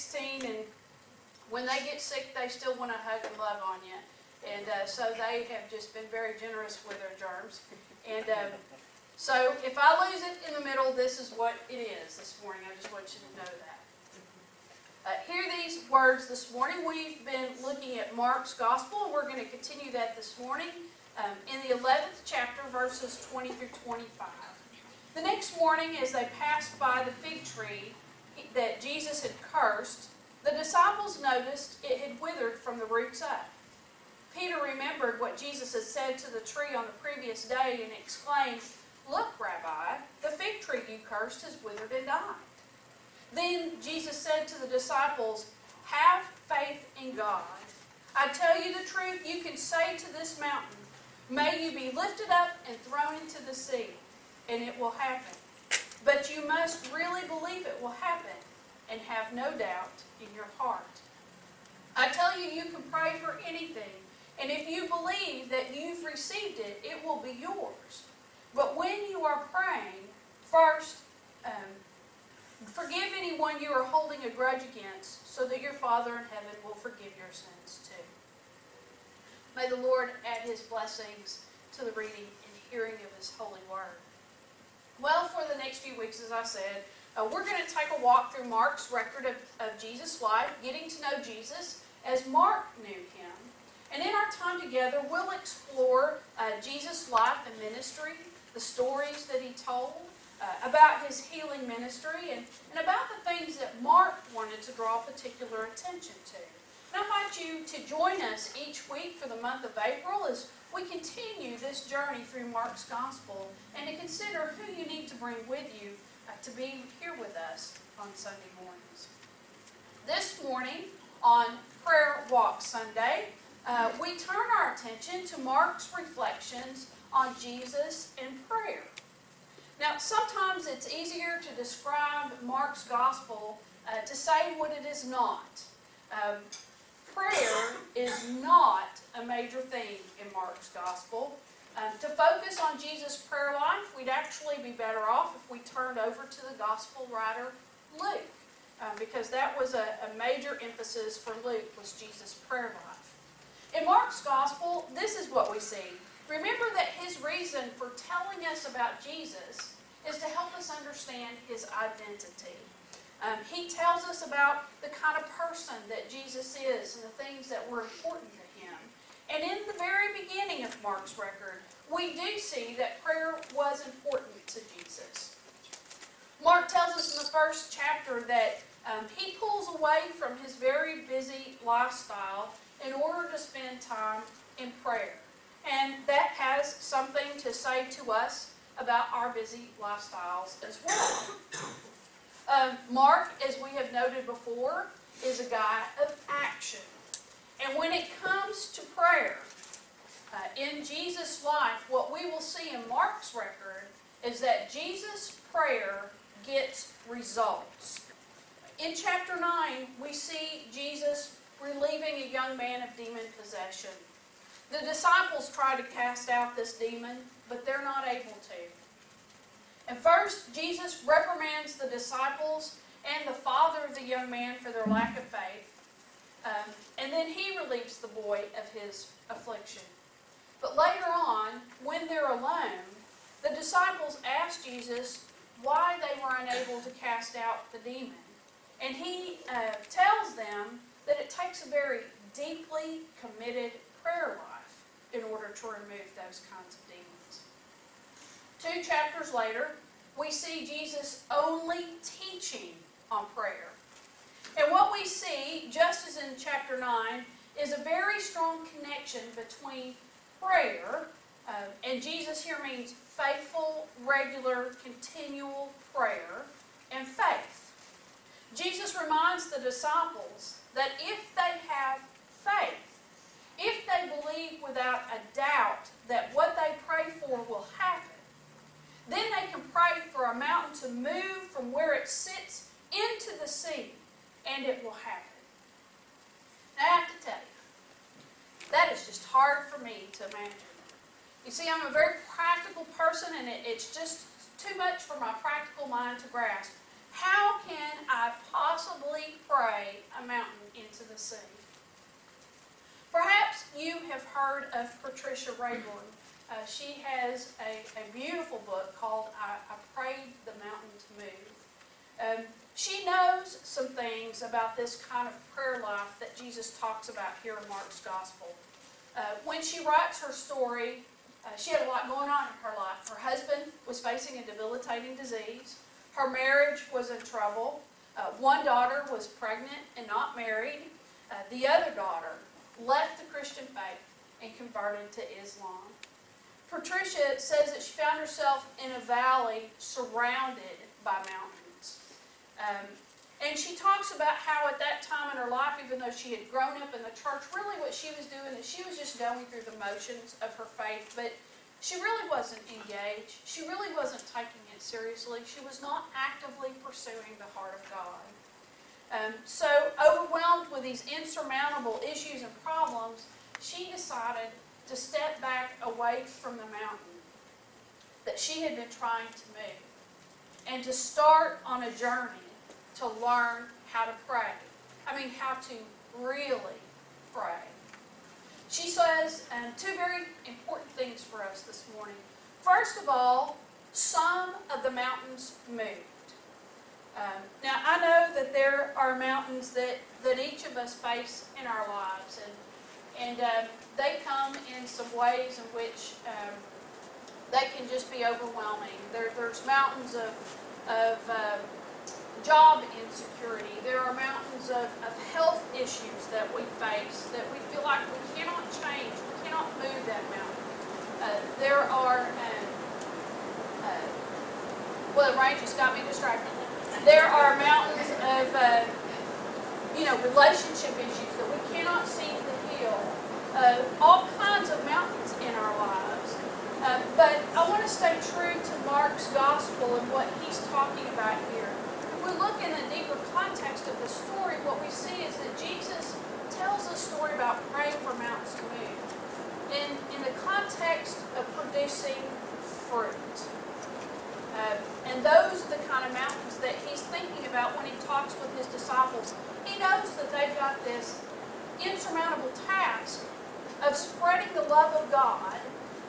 16, and when they get sick, they still want to hug and love on you. And uh, so they have just been very generous with their germs. And um, so if I lose it in the middle, this is what it is this morning. I just want you to know that. Uh, hear these words this morning. We've been looking at Mark's Gospel, and we're going to continue that this morning um, in the 11th chapter, verses 20 through 25. The next morning, as they passed by the fig tree that Jesus had cursed, the disciples noticed it had withered from the roots up. Peter remembered what Jesus had said to the tree on the previous day and exclaimed, Look, Rabbi, the fig tree you cursed has withered and died. Then Jesus said to the disciples, Have faith in God. I tell you the truth, you can say to this mountain, May you be lifted up and thrown into the sea, and it will happen. But you must really believe it will happen and have no doubt in your heart. I tell you, you can pray for anything, and if you believe that you've received it, it will be yours. But when you are praying, first um, forgive anyone you are holding a grudge against, so that your Father in heaven will forgive your sins too. May the Lord add his blessings to the reading and hearing of his holy word. Well, for the next few weeks, as I said, uh, we're going to take a walk through Mark's record of, of Jesus' life, getting to know Jesus as Mark knew him. And in our time together, we'll explore uh, Jesus' life and ministry, the stories that he told, uh, about his healing ministry, and, and about the things that Mark wanted to draw particular attention to. And I invite you to join us each week for the month of April as we continue this journey through Mark's Gospel and to consider who you need to bring with you uh, to be here with us on Sunday mornings. This morning, on Prayer Walk Sunday, uh, we turn our attention to Mark's reflections on Jesus and prayer. Now, sometimes it's easier to describe Mark's gospel uh, to say what it is not. Um, prayer is not a major theme in Mark's gospel. Um, to focus on Jesus' prayer life, we'd actually be better off if we turned over to the gospel writer Luke, um, because that was a, a major emphasis for Luke was Jesus' prayer life. In Mark's gospel, this is what we see. Remember that his reason for telling us about Jesus is to help us understand his identity. Um, he tells us about the kind of person that Jesus is and the things that were important to him. And in the very beginning of Mark's record, we do see that prayer was important to Jesus. Mark tells us in the first chapter that um, he pulls away from his very busy lifestyle in order to spend time in prayer. And that has something to say to us about our busy lifestyles as well. Um, Mark, as we have noted before, is a guy of action. And when it comes to prayer, uh, in Jesus' life, what we will see in Mark's record is that Jesus' prayer gets results. In chapter 9, we see Jesus relieving a young man of demon possession. The disciples try to cast out this demon, but they're not able to. And first, Jesus reprimands the disciples and the father of the young man for their lack of faith. Um, and then he relieves the boy of his affliction. But later on, when they're alone, the disciples ask Jesus why they were unable to cast out the demon. And he uh, tells them that it takes a very deeply committed prayer life in order to remove those kinds of. Two chapters later, we see Jesus only teaching on prayer. And what we see, just as in chapter 9, is a very strong connection between prayer, uh, and Jesus here means faithful, regular, continual prayer, and faith. Jesus reminds the disciples that if they have faith, if they believe without a doubt that what they pray for will happen, then they can pray for a to move from where it sits into the sea, and it will happen. Now, I have to tell you, that is just hard for me to imagine. You see, I'm a very practical person, and it, it's just too much for my practical mind to grasp. How can I possibly pray a mountain into the sea? Perhaps you have heard of Patricia Raybon. Uh, she has a, a beautiful book called I, I Prayed the Mountain to Move. Um, she knows some things about this kind of prayer life that Jesus talks about here in Mark's Gospel. Uh, when she writes her story, uh, she had a lot going on in her life. Her husband was facing a debilitating disease. Her marriage was in trouble. Uh, one daughter was pregnant and not married. Uh, the other daughter left the Christian faith and converted to Islam. Patricia says that she found herself in a valley surrounded by mountains. Um, and she talks about how at that time in her life, even though she had grown up in the church, really what she was doing is she was just going through the motions of her faith, but she really wasn't engaged. She really wasn't taking it seriously. She was not actively pursuing the heart of God. Um, so, overwhelmed with these insurmountable issues and problems, she decided to step back away from the mountain that she had been trying to move and to start on a journey to learn how to pray. I mean, how to really pray. She says um, two very important things for us this morning. First of all, some of the mountains moved. Um, now, I know that there are mountains that, that each of us face in our lives, and, and um, they come in some ways in which um, they can just be overwhelming. There, there's mountains of, of um, job insecurity. There are mountains of, of health issues that we face that we feel like we cannot change. We cannot move that mountain. Uh, there are, um, uh, well, the rain just got me distracted. There are mountains of, uh, you know, relationship issues that we cannot heal. Uh, all kinds of mountains in our lives. Uh, but I want to stay true to Mark's gospel and what he's talking about here If we look in the deeper context of the story, what we see is that Jesus tells a story about praying for mountains to move. In, in the context of producing fruit. Uh, and those are the kind of mountains that he's thinking about when he talks with his disciples. He knows that they've got this insurmountable task of spreading the love of God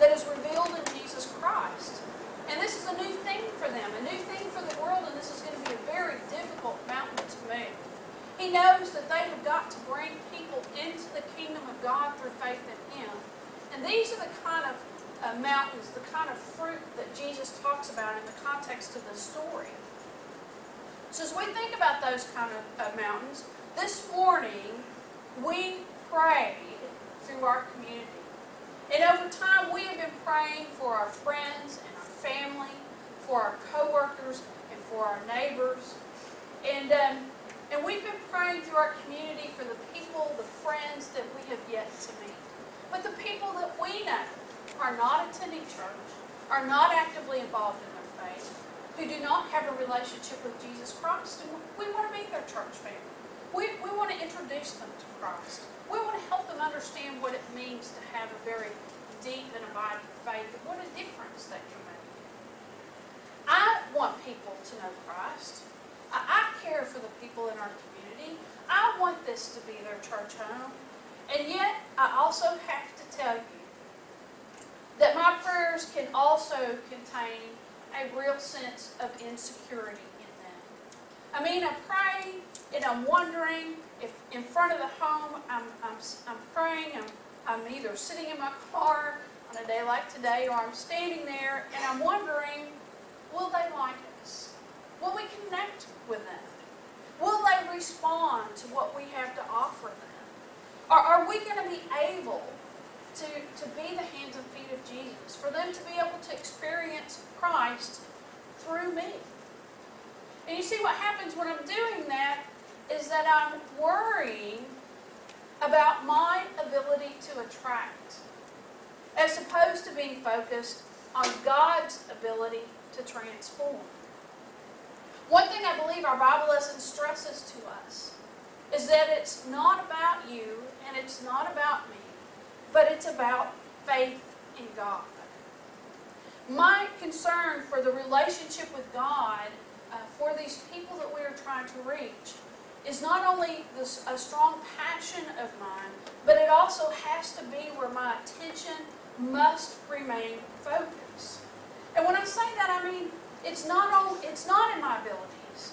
that is revealed in Jesus Christ. And this is a new thing for them, a new thing for the world, and this is going to be a very difficult mountain to move. He knows that they have got to bring people into the kingdom of God through faith in Him. And these are the kind of uh, mountains, the kind of fruit that Jesus talks about in the context of the story. So as we think about those kind of uh, mountains, this morning we prayed through our community. And over time we have been praying for our friends and our family, for our coworkers, and for our neighbors. And, um, and we've been praying through our community for the people, the friends that we have yet to meet. But the people that we know are not attending church, are not actively involved in their faith, who do not have a relationship with Jesus Christ, and we want to be their church family. Introduce them to Christ. We want to help them understand what it means to have a very deep and abiding faith and what a difference that can make. I want people to know Christ. I, I care for the people in our community. I want this to be their church home. And yet, I also have to tell you that my prayers can also contain a real sense of insecurity in them. I mean, I pray and I'm wondering if in front of the home I'm, I'm, I'm praying, I'm, I'm either sitting in my car on a day like today or I'm standing there and I'm wondering Will they like us? Will we connect with them? Will they respond to what we have to offer them? Or are we going to be able to, to be the hands and feet of Jesus, for them to be able to experience Christ through me? And you see what happens when I'm doing that is that I'm worrying about my ability to attract, as opposed to being focused on God's ability to transform. One thing I believe our Bible lesson stresses to us is that it's not about you and it's not about me, but it's about faith in God. My concern for the relationship with God uh, for these people that we are trying to reach is not only this, a strong passion of mine, but it also has to be where my attention must remain focused. And when I say that, I mean it's not only it's not in my abilities,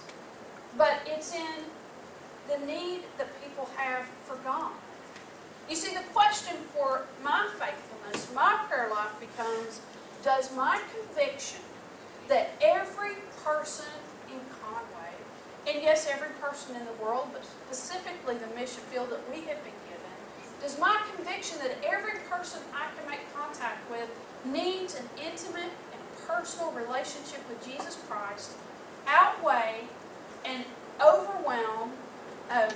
but it's in the need that people have for God. You see, the question for my faithfulness, my prayer life becomes, does my conviction that every person in Conway, and yes, every person in the world, but specifically the mission field that we have been given, does my conviction that every person I can make contact with needs an intimate and personal relationship with Jesus Christ outweigh and overwhelm, um,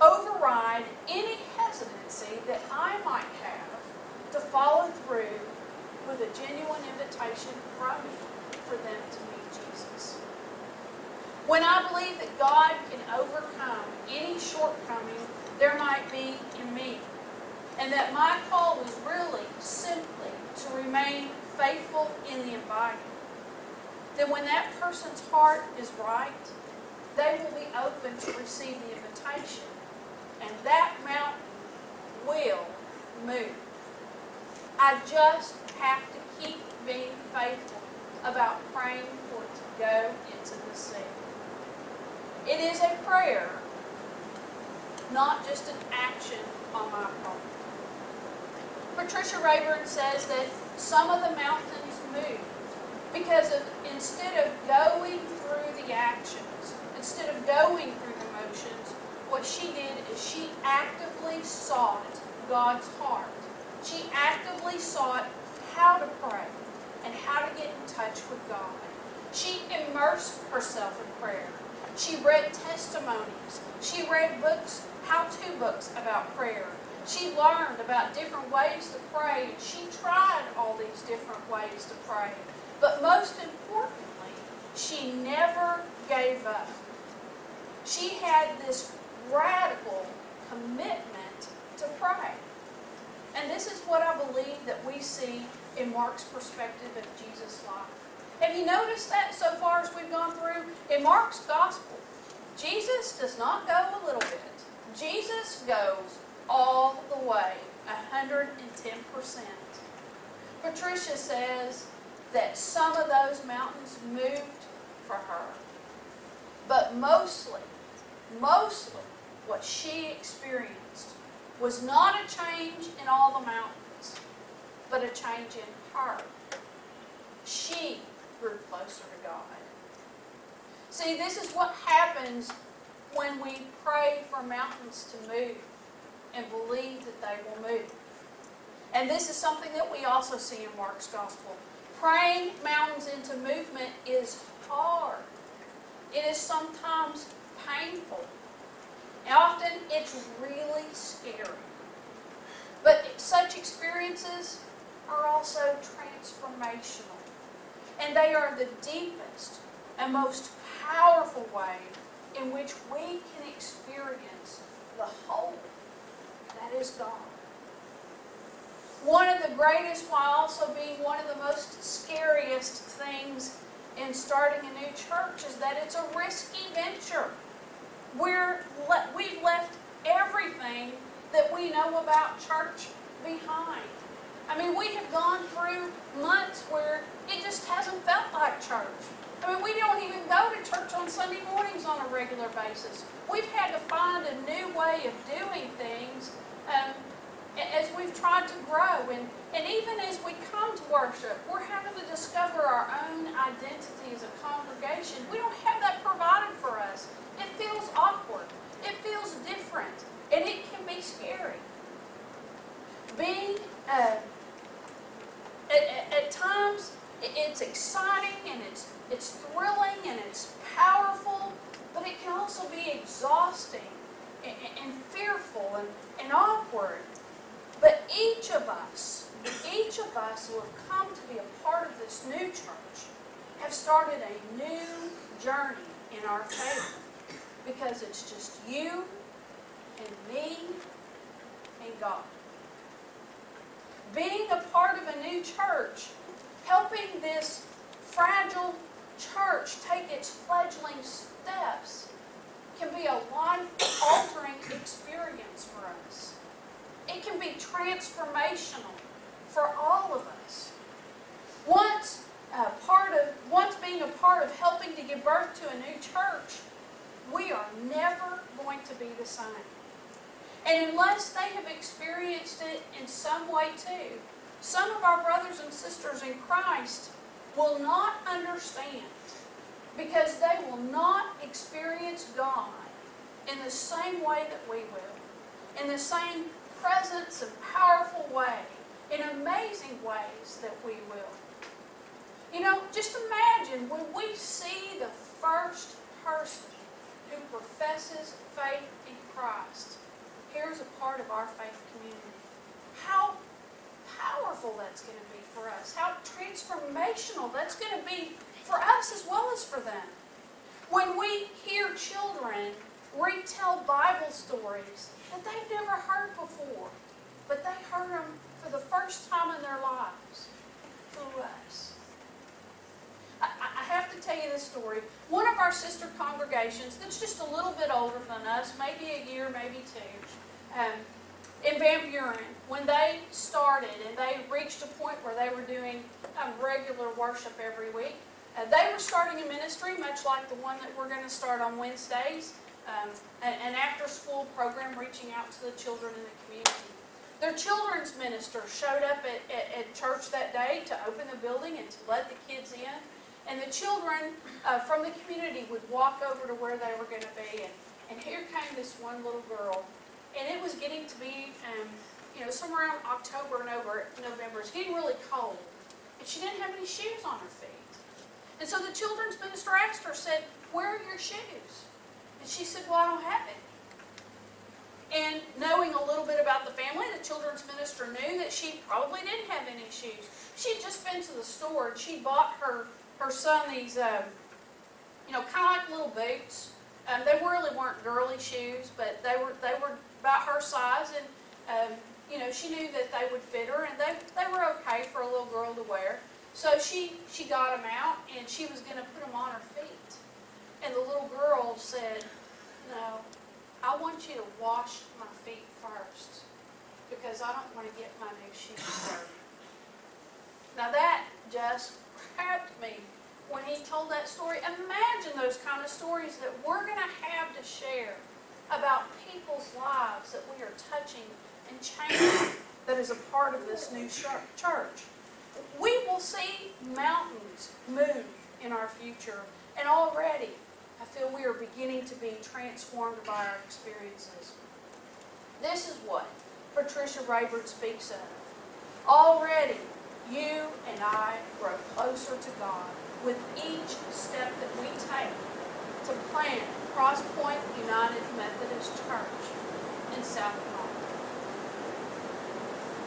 override any hesitancy that I might have to follow through with a genuine invitation from me for them to meet Jesus. When I believe that God can overcome any shortcoming there might be in me, and that my call was really simply to remain faithful in the inviting, then when that person's heart is right, they will be open to receive the invitation, and that mountain will move. I just have to keep being faithful about praying for it to go into the sea. It is a prayer, not just an action on my part. Patricia Raybon says that some of the mountains move because of instead of going through the actions, instead of going through the motions, what she did is she actively sought God's heart. She actively sought how to pray and how to get in touch with God. She immersed herself in prayer. She read testimonies. She read books, how-to books about prayer. She learned about different ways to pray. She tried all these different ways to pray. But most importantly, she never gave up. She had this radical commitment to pray. And this is what I believe that we see in Mark's perspective of Jesus' life. Have you noticed that so far as we've gone through? In Mark's gospel, Jesus does not go a little bit. Jesus goes all the way, 110%. Patricia says that some of those mountains moved for her. But mostly, mostly, what she experienced was not a change in all the mountains, but a change in her. She closer to God. See, this is what happens when we pray for mountains to move and believe that they will move. And this is something that we also see in Mark's Gospel. Praying mountains into movement is hard. It is sometimes painful. Often it's really scary. But such experiences are also transformational. And they are the deepest and most powerful way in which we can experience the whole that is God. One of the greatest, while also being one of the most scariest things in starting a new church, is that it's a risky venture. We're le- we've left everything that we know about church behind. I mean, we have gone through months where it just hasn't felt like church. I mean, we don't even go to church on Sunday mornings on a regular basis. We've had to find a new way of doing things um, as we've tried to grow. And, and even as we come to worship, we're having to discover our own identity as a congregation. We don't have that provided for us. It feels awkward. It feels different. And it can be scary. Being, uh, at, at, times, it's exciting and it's, it's thrilling and it's powerful, but it can also be exhausting and, and fearful and, and awkward. But each of us, each of us who have come to be a part of this new church, have started a new journey in our faith because it's just you and me and God. Being a part of a new church, helping this fragile church take its fledgling steps can be a life-altering experience for us. It can be transformational for all of us. Once uh, part of, once being a part of helping to give birth to a new church, we are never going to be the same. And unless they have experienced it in some way too, some of our brothers and sisters in Christ will not understand because they will not experience God in the same way that we will, in the same presence and powerful way, in amazing ways that we will. You know, just imagine when we see the first person who professes faith in Christ, here's a part of our faith community. How powerful that's going to be for us, how transformational that's going to be for us as well as for them. When we hear children retell Bible stories that they've never heard before, but they heard them for the first time in their lives through us. Have to tell you this story. One of our sister congregations that's just a little bit older than us, maybe a year, maybe two, um, in Van Buren, when they started and they reached a point where they were doing um, regular worship every week, uh, they were starting a ministry much like the one that we're going to start on Wednesdays, um, an, an after-school program reaching out to the children in the community. Their children's minister showed up at, at, at church that day to open the building and to let the kids in. And the children uh, from the community would walk over to where they were going to be. And, and here came this one little girl. And it was getting to be, um, you know, somewhere around October and over November. It's getting really cold. And she didn't have any shoes on her feet. And so the children's minister asked her, said, where are your shoes? And she said, well, I don't have any. And knowing a little bit about the family, the children's minister knew that she probably didn't have any shoes. She had just been to the store and she bought her, her son these, um, you know, kind of like little boots. Um, they really weren't girly shoes, but they were they were about her size, and um, you know she knew that they would fit her, and they they were okay for a little girl to wear. So she she got them out, and she was going to put them on her feet. And the little girl said, "No, I want you to wash my feet first because I don't want to get my new shoes dirty. Now that just grabbed me when he told that story. Imagine those kind of stories that we're going to have to share about people's lives that we are touching and changing that is a part of this new church. We will see mountains move in our future, and already I feel we are beginning to be transformed by our experiences. This is what Patricia Raybon speaks of. Already, you and I grow closer to God with each step that we take to plant Cross Point United Methodist Church in South Carolina.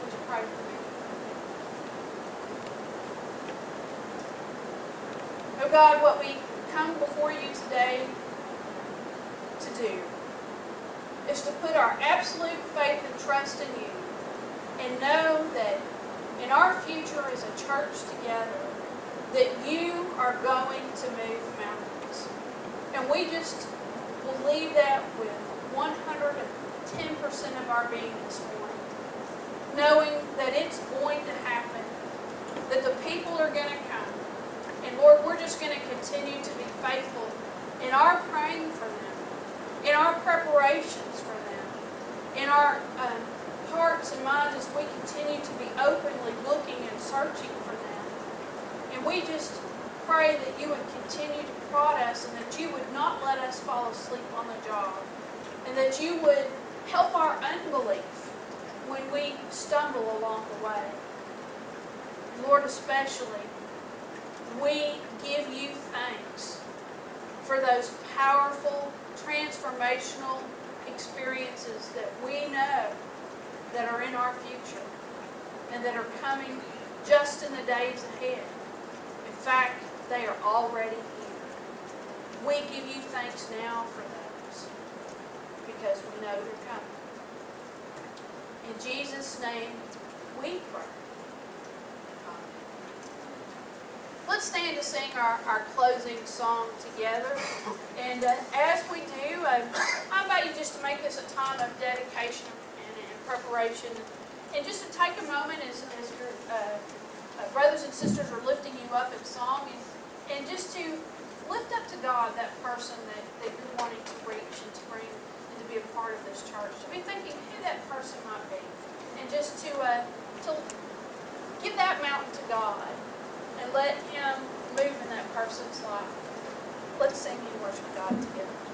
Would you pray for me? Oh God, what we come before you today to do is to put our absolute faith and trust in you and know that in our future as a church together, that you are going to move mountains. And we just believe that with 110% of our being this morning. Knowing that it's going to happen, that the people are going to come. And Lord, we're just going to continue to be faithful in our praying for them, in our preparations for them, in our um, hearts and minds as we continue to be openly looking and searching for them. And we just pray that you would continue to prod us and that you would not let us fall asleep on the job. And that you would help our unbelief when we stumble along the way. Lord, especially, we give you thanks for those powerful, transformational experiences that we that are in our future and that are coming just in the days ahead. In fact, they are already here. We give you thanks now for those because we know they're coming. In Jesus' name, we pray. let's stand to sing our, our closing song together. And uh, as we do, uh, I invite you just to make this a time of dedication preparation. And just to take a moment as, as your uh, uh, brothers and sisters are lifting you up in song and, and just to lift up to God that person that, that you're wanting to reach and to bring and to be a part of this church. To be thinking who that person might be. And just to, uh, to give that mountain to God and let Him move in that person's life. Let's sing and worship God together.